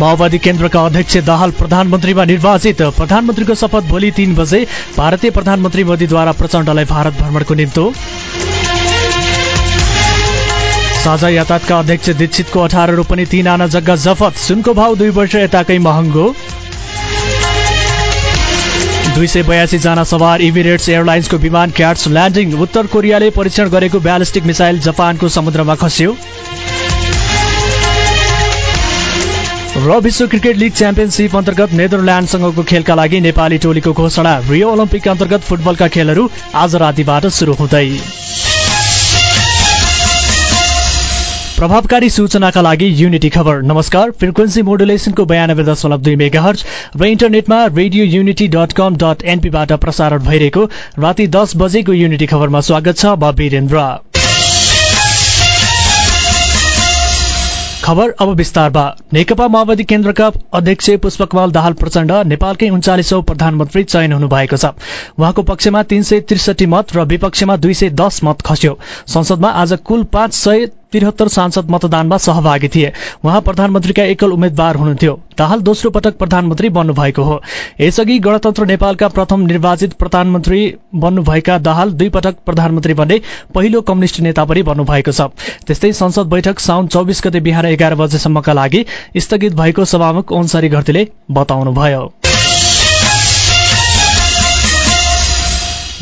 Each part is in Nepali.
माओवादी केन्द्रका अध्यक्ष दाहाल प्रधानमन्त्रीमा निर्वाचित। प्रधानमन्त्रीको शपथ भोलि तीन बजे भारतीय प्रधानमन्त्री मोदीद्वारा प्रचण्डलाई भारत भ्रमणको निम्तो। साझा यातायातका अध्यक्ष दीक्षितको अठार रोपनी तीन आना जग्गा जफत। सुनको भाउ दुई वर्ष यताकै महँगो। दुई सय बयासी जना सवार इमिरेट्स एयरलाइन्सको विमान क्याट्स ल्यान्डिङ। उत्तर कोरियाले परीक्षण गरेको ब्यालिस्टिक मिसाइल जापानको समुद्रमा खस्यो। र विश्व क्रिकेट लिग च्याम्पियनसिप अन्तर्गत नेदरल्यान्डसँगको खेलका लागि नेपाली टोलीको घोषणा रियो ओलम्पिक अन्तर्गत फुटबलका खेलहरू आज रातिबाट सुरु हुँदै। प्रभावकारी सूचनाका लागि युनिटी खबर। नमस्कार फ्रिक्वेन्सी मोडुलेसनको बयानब्बे दशमलव दुई मेगा हर्च र इन्टरनेटमा radio unity dot com dot एनपीबाट प्रसारण भइरहेको राति दस बजेको युनिटी खबरमा स्वागत छ म वीरेन्द्र। खबर अब विस्तारमा नेकपा माओवादी केन्द्रका अध्यक्ष पुष्पकमल दाहाल प्रचण्ड नेपालकै उन्चालिसौं प्रधानमन्त्री चयन हुनुभएको छ। उहाँको पक्षमा तीन सय त्रिसठी मत र विपक्षमा दुई सय दस मत खस्यो। संसदमा आज कुल पाँच सय त्रिहत्तर सांसद मतदानमा सहभागी थिए। उहाँ प्रधानमन्त्रीका एकल उम्मेद्वार हुनुहुन्थ्यो। दाहाल दोस्रो पटक प्रधानमन्त्री बन्नुभएको हो। यसअघि गणतन्त्र नेपालका प्रथम निर्वाचित प्रधानमन्त्री बन्नुभएका दाहाल दुई पटक प्रधानमन्त्री बन्ने पहिलो कम्युनिष्ट नेता पनि बन्नुभएको छ। त्यस्तै संसद बैठक साउन चौबिस गते बिहान एघार बजेसम्मका लागि स्थगित भएको सभामुख ओन्सरी घरतीले बताउनुभयो।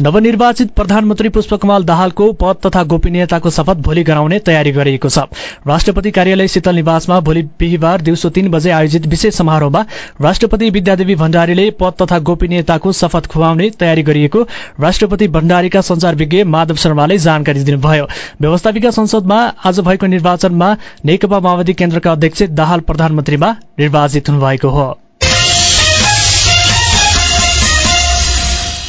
नवनिर्वाचित प्रधानमन्त्री पुष्पकमल दाहालको पद तथा गोपनीयताको शपथ भोलि गराउने तयारी गरिएको छ। राष्ट्रपति कार्यालय शीतल निवासमा भोलि बिहिबार दिउँसो तीन बजे आयोजित विशेष समारोहमा राष्ट्रपति विद्यादेवी भण्डारीले पद तथा गोपनीयताको शपथ खुवाउने तयारी गरिएको राष्ट्रपति भण्डारीका संचार विज्ञ माधव शर्माले जानकारी दिनुभयो। व्यवस्थापिका संसदमा आज भएको निर्वाचनमा नेकपा माओवादी केन्द्रका अध्यक्ष दाहाल प्रधानमन्त्रीमा निर्वाचित हुनुभएको हो।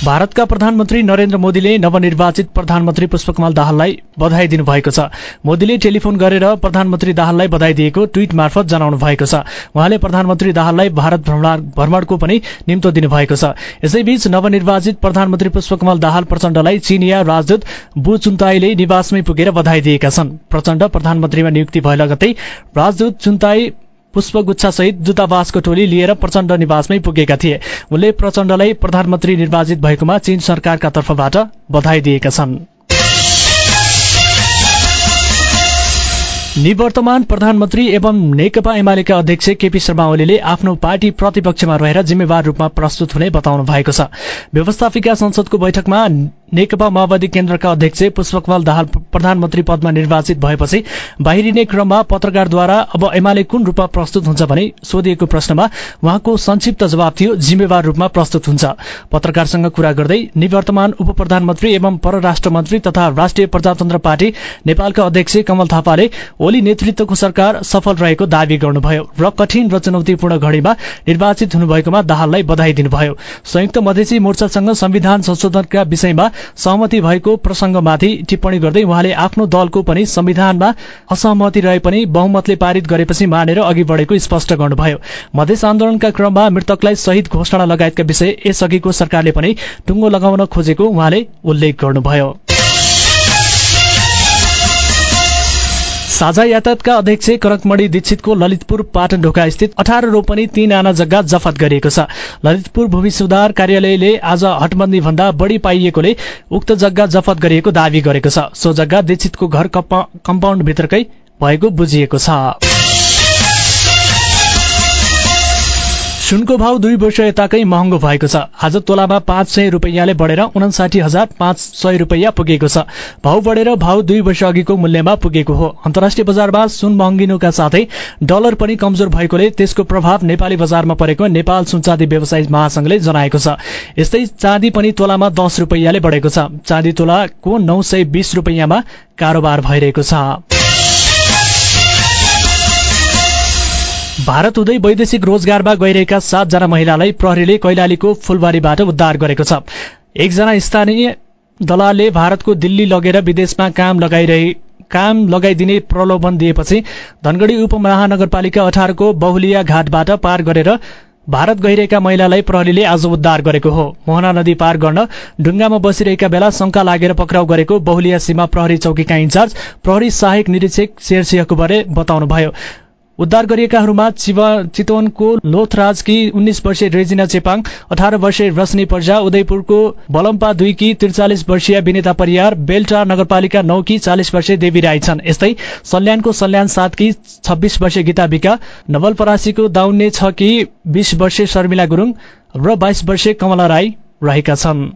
भारतका प्रधानमन्त्री नरेन्द्र मोदीले नवनिर्वाचित प्रधानमन्त्री पुष्पकमल दाहाललाई बधाई दिनुभएको छ। मोदीले टेलिफोन गरेर प्रधानमन्त्री दाहाललाई बधाई दिएको ट्वीट मार्फत जनाउनु भएको छ। उहाँले प्रधानमन्त्री दाहाललाई भारत भ्रमणको पनि निम्तो दिनुभएको छ। यसैबीच नवनिर्वाचित प्रधानमन्त्री पुष्पकमल दाहाल प्रचण्डलाई चिनिया राजदूत बु चुन्ताईले निवासमै पुगेर बधाई दिएका छन्। प्रचण्ड प्रधानमन्त्रीमा नियुक्ति भए लगतै राजदूत चुन्ताई पुष्पगुच्छासहित दूतावासको टोली लिएर प्रचण्ड निवासमै पुगेका थिए। उनले प्रचण्डलाई प्रधानमन्त्री निर्वाचित भएकोमा चीन सरकारका तर्फबाट बधाई दिएका छन्। निवर्तमान प्रधानमन्त्री एवं नेकपा एमालेका अध्यक्ष केपी शर्मा ओलीले आफ्नो पार्टी प्रतिपक्षमा रहेर जिम्मेवार रूपमा प्रस्तुत हुने बताउनु भएको छ। व्यवस्थापिका संसदको बैठकमा नेकपा माओवादी केन्द्रका अध्यक्ष पुष्पकमल दाहाल प्रधानमन्त्री पदमा निर्वाचित भएपछि बाहिरिने क्रममा पत्रकारद्वारा अब एमाले कुन रूपमा प्रस्तुत हुन्छ भने सोधिएको प्रश्नमा उहाँको संक्षिप्त जवाब थियो जिम्मेवार रूपमा प्रस्तुत हुन्छ। पत्रकारसँग कुरा गर्दै निवर्तमान उप प्रधानमन्त्री एवं परराष्ट्र मन्त्री तथा राष्ट्रिय प्रजातन्त्र पार्टी नेपालका अध्यक्ष कमल थापाले ओली नेतृत्वको सरकार सफल रहेको दावी गर्नुभयो र कठिन र चुनौतीपूर्ण घड़ीमा निर्वाचित हुनुभएकोमा दाहाललाई बधाई दिनुभयो। संयुक्त मधेसी मोर्चासँग संविधान संशोधनका विषयमा सहमति भएको प्रसंगमाथि टिप्पणी गर्दै उहाँले आफ्नो दलको पनि संविधानमा असहमति रहे पनि बहुमतले पारित गरेपछि मानेर अघि बढेको स्पष्ट गर्नुभयो। मधेस आन्दोलनका क्रममा मृतकलाई शहीद घोषणा लगायतका विषय यसअघिको सरकारले पनि टुङ्गो लगाउन खोजेको उहाँले उल्लेख गर्नुभयो। साझा यातायातका अध्यक्ष करकमणि दीक्षितको ललितपुर पाटन ढोका स्थित अठार रोपनी तीन आना जग्गा जफत गरिएको छ। ललितपुर भूमि सुधार कार्यालयले आज हटबन्दी भन्दा बढ़ी पाइएकोले उक्त जग्गा जफत गरिएको दावी गरेको छ। सो जग्गा दीक्षितको घर कम्पाउन्ड भित्रकै भएको बुझिएको छ। सुनको भाव दुई वर्ष यताकै महँगो भएको छ। आज तोलामा पाँच सय रुपियाँले बढेर उनासाठी हजार पाँच सय रुपियाँ पुगेको छ। भाव बढेर भाव दुई वर्ष अघिको मूल्यमा पुगेको हो। अन्तर्राष्ट्रिय बजारमा सुन महँगिनुका साथै डलर पनि कमजोर भएकोले त्यसको प्रभाव नेपाली बजारमा परेको नेपाल सुनचाँदी व्यवसायी महासंघले जनाएको छ। यस्तै चाँदी पनि तोलामा दस रुपियाँले बढेको छ। चाँदी तोलाको नौ सय बीस रुपियाँमा कारोबार भइरहेको छ। भारत हुँदै वैदेशिक रोजगारमा गइरहेका सातजना महिलालाई प्रहरीले कैलालीको फुलबारीबाट उद्धार गरेको छ। एकजना स्थानीय दलालले भारतको दिल्ली लगेर विदेशमा काम लगाइरहे काम लगाइदिने प्रलोभन दिएपछि धनगढ़ी उपमहानगरपालिका अठारको बहुलिया घाटबाट पार गरेर भारत गइरहेका महिलालाई प्रहरीले आज उद्धार गरेको हो। मोहना नदी पार गर्न ढुङ्गामा बसिरहेका बेला शंका लागेर पक्राउ गरेको बहुलिया सीमा प्रहरी चौकीका इन्चार्ज प्रहरी सहायक निरीक्षक शेरसिंह कुबरे बताउनुभयो। उद्धार गरिएकाहरूमा चितवनको लोथराजकी उन्नाइस वर्षीय रेजिना चेपाङ अठार वर्षीय रश्नि पर्जा उदयपुरको बलम्पा दुईकी त्रिचालिस वर्षीय विनेता परियार बेलटार नगरपालिका नौकी चालिस वर्षीय देवी राई छन्। यस्तै सल्यानको सल्यान सातकी छब्बीस वर्षीय गीता विका नवलपरासीको दाउन्ने छ कि बीस वर्षीय शर्मिला गुरूङ र बाइस वर्षीय कमला राई रहेका छन्।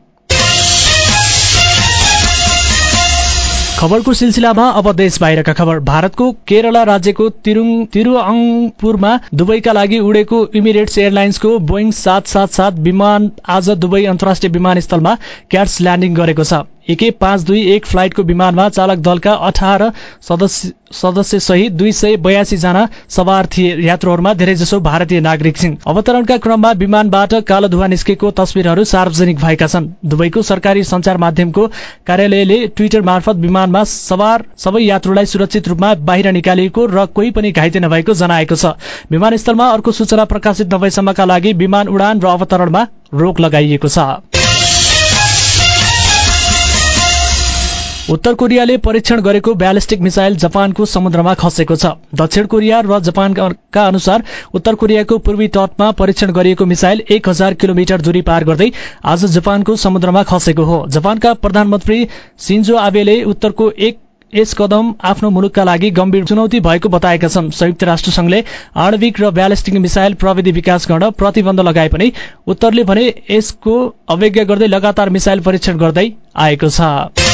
खबरको सिलसिलामा अब देश बाहिरका खबर। भारतको केरला राज्यको तिरुअङपुरमा दुबईका लागि उडेको इमिरेट्स एयरलाइन्सको बोइङ सात सात सात विमान आज दुबई अन्तर्राष्ट्रिय विमानस्थलमा क्याट्स ल्यान्डिङ गरेको छ। एके पाँच दुई एक फ्लाइटको विमानमा चालक दलका अठार सदस्य सहित दुई सय बयासी जना सवार थिए यात्रुहरूमा धेरैजसो भारतीय नागरिक छिन्। अवतरणका क्रममा विमानबाट कालो धुवा निस्केको तस्विरहरू सार्वजनिक भएका छन्। दुबईको सरकारी संचार माध्यमको कार्यालयले ट्विटर मार्फत विमानमा सवार सबै यात्रुलाई सुरक्षित रूपमा बाहिर निकालिएको र कोही पनि घाइते नभएको जनाएको छ। विमानस्थलमा अर्को सूचना प्रकाशित नभएसम्मका लागि विमान उडान र अवतरणमा रोक लगाइएको छ। उत्तर कोरियाले परीक्षण गरेको ब्यालिस्टिक मिसाइल जापानको समुद्रमा खसेको छ। दक्षिण कोरिया र जापानका अनुसार उत्तर कोरियाको पूर्वी तटमा परीक्षण गरिएको मिसाइल एक हजार किलोमिटर दूरी पार गर्दै आज जापानको समुद्रमा खसेको हो। जापानका प्रधानमन्त्री सिन्जो आबेले उत्तरको एक यस कदम आफ्नो मुलुकका लागि गम्भीर चुनौती भएको बताएका छन्। संयुक्त राष्ट्रसंघले आणविक र ब्यालिस्टिक मिसाइल प्रविधि विकास गर्न प्रतिबन्ध लगाए पनि उत्तरले भने यसको अवज्ञा गर्दै लगातार मिसाइल परीक्षण गर्दै आएको छ।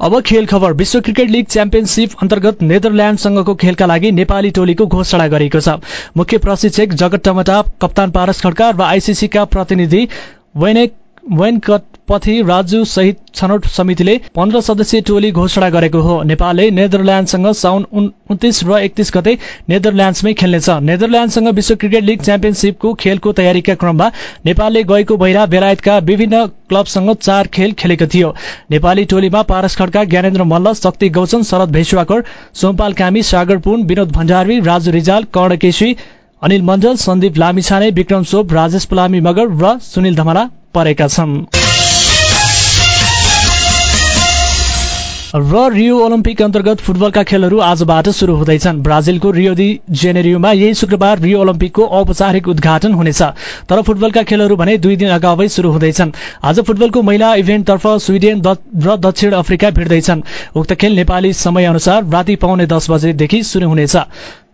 अब खेल खबर। विश्व क्रिकेट लीग च्याम्पियनशीप अन्तर्गत नेदरल्याण्डसँगको खेलका लागि नेपाली टोलीको घोषणा गरिएको छ। मुख्य प्रशिक्षक जगत टमटा कप्तान पारस खड्का र आइसिसीका प्रतिनिधि वैनेक वैनकटपथी राजु सहित छनौट समितिले पन्ध्र सदस्यीय टोली घोषणा गरेको हो। नेपालले नेदरल्याण्डसँग साउन उन्तिस र एकतिस गते नेदरल्याण्डसमै खेल्नेछ। नेदरल्याण्डसँग विश्व क्रिकेट लीग च्याम्पियनशीपको खेलको तयारीका क्रममा नेपालले गएको महिना बेलायतका विभिन्न क्लबसँग चार खेल खेलेको थियो। नेपाली टोलीमा पारस खड्का ज्ञानेन्द्र मल्ल शक्ति गौचन शरद भेषवाकर सोमपाल कामी सागर पुन विनोद भण्डारी राजु रिजाल कर्णकेशी अनिल मण्डल सन्दीप लामिछाने विक्रम सोप राजेश पुलामी मगर र सुनिल धमला परेका छन्। र रियो ओलम्पिक अन्तर्गत फुटबलका खेलहरू आजबाट शुरू हुँदैछन्। ब्राजिलको रियो दि जेनेरियोमा यही शुक्रबार रियो ओलम्पिकको औपचारिक उद्घाटन हुनेछ। तर फुटबलका खेलहरू भने दुई दिन अगावै शुरू हुँदैछन्। आज फुटबलको महिला इभेन्टतर्फ स्विडेन र दक्षिण अफ्रिका भिड्दैछन्। उक्त खेल नेपाली समय अनुसार राति पाउने दस बजेदेखि शुरू हुनेछ।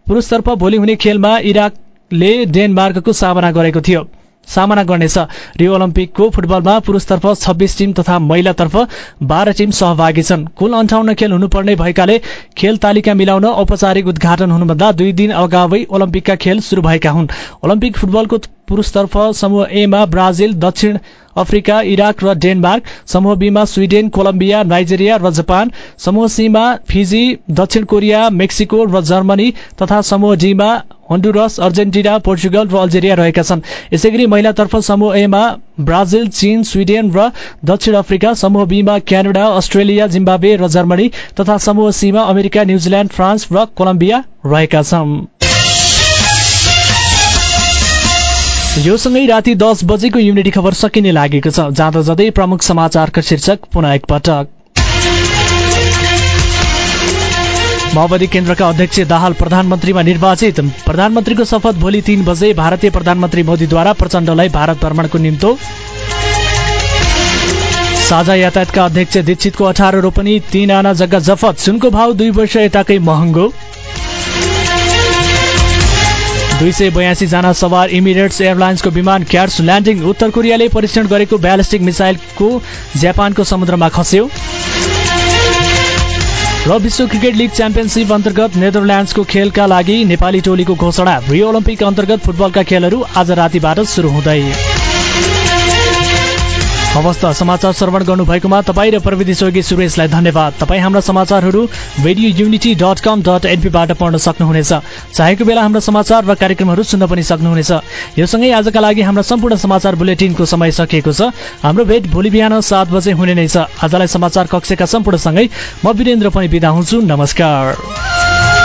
पुरुषतर्फ भोलि हुने खेलमा इराकले डेनमार्कको सामना गरेको थियो। सामना गर्नेछ। रियो ओलम्पिकको फुटबलमा पुरुषतर्फ छब्बीस टिम तथा महिलातर्फ बाह्र टिम सहभागी छन्। कुल अन्ठाउन्न खेल हुनुपर्ने भएकाले खेल तालिका मिलाउन औपचारिक उद्घाटन हुनुभन्दा दुई दिन अगावै ओलम्पिकका खेल शुरू भएका हुन्। ओलम्पिक फुटबलको पुरुषतर्फ समूह एमा ब्राजिल दक्षिण अफ्रिका इराक र डेनमार्क समूह बीमा स्विडेन कोलम्बिया नाइजेरिया र जापान समूह सीमा फिजी दक्षिण कोरिया मेक्सिको र जर्मनी तथा समूह डीमा हन्डुरस अर्जेन्टिना पोर्चुगल र अल्जेरिया रहेका छन्। यसै गरी महिलातर्फ समूह एमा ब्राजिल चीन स्विडेन र दक्षिण अफ्रिका समूह बीमा क्यानाडा अस्ट्रेलिया जिम्बावे र जर्मनी तथा समूह सीमा अमेरिका न्यूजील्याण्ड फ्रान्स र कोलम्बिया रहेका छन्। यो सँगै राति दस बजेको युनिटी खबर सकिने लागेको छ। जाँदा जाँदै प्रमुख समाचारका शीर्षक पुनः एकपटक माओवादी केन्द्रका अध्यक्ष दाहाल प्रधानमन्त्रीमा निर्वाचित। प्रधानमन्त्रीको शपथ भोलि तीन बजे भारतीय प्रधानमन्त्री मोदीद्वारा प्रचण्डलाई भारत भ्रमणको निम्तो। साझा यातायातका अध्यक्ष दीक्षितको अठार रोपनी तीन आना जग्गा जफत सुनको भाव दुई वर्ष यताकै महँगो। दुई सय बयासी जना सवार इमिरेट्स एयरलाइन्सको विमान क्याट्स ल्यान्डिङ उत्तर कोरियाले परीक्षण गरेको ब्यालिस्टिक मिसाइलको जापानको समुद्रमा खस्यो। र विश्व क्रिकेट लिग च्याम्पियनसिप अन्तर्गत नेदरल्यान्ड्सको खेलका लागि नेपाली टोलीको घोषणा रियो ओलम्पिक अन्तर्गत फुटबलका खेलहरू आज रातिबाट सुरु हुँदै। हवस् समाचार श्रवण गर्नुभएकोमा तपाईँ र प्रविधि सहयोगी सुरेशलाई धन्यवाद। तपाईँ हाम्रा समाचारहरू radio unity dot com dot एनपीबाट पढ्न सक्नुहुनेछ। चाहेको बेला हाम्रा समाचार र कार्यक्रमहरू सुन्न पनि सक्नुहुनेछ। यो सँगै आजका लागि हाम्रा सम्पूर्ण समाचार बुलेटिनको समय सकिएको छ। हाम्रो भेट भोलि बिहान सात बजे हुने नै छ। आजलाई समाचार कक्षका सम्पूर्णसँगै म वीरेन्द्र पनि बिदा हुन्छु। नमस्कार।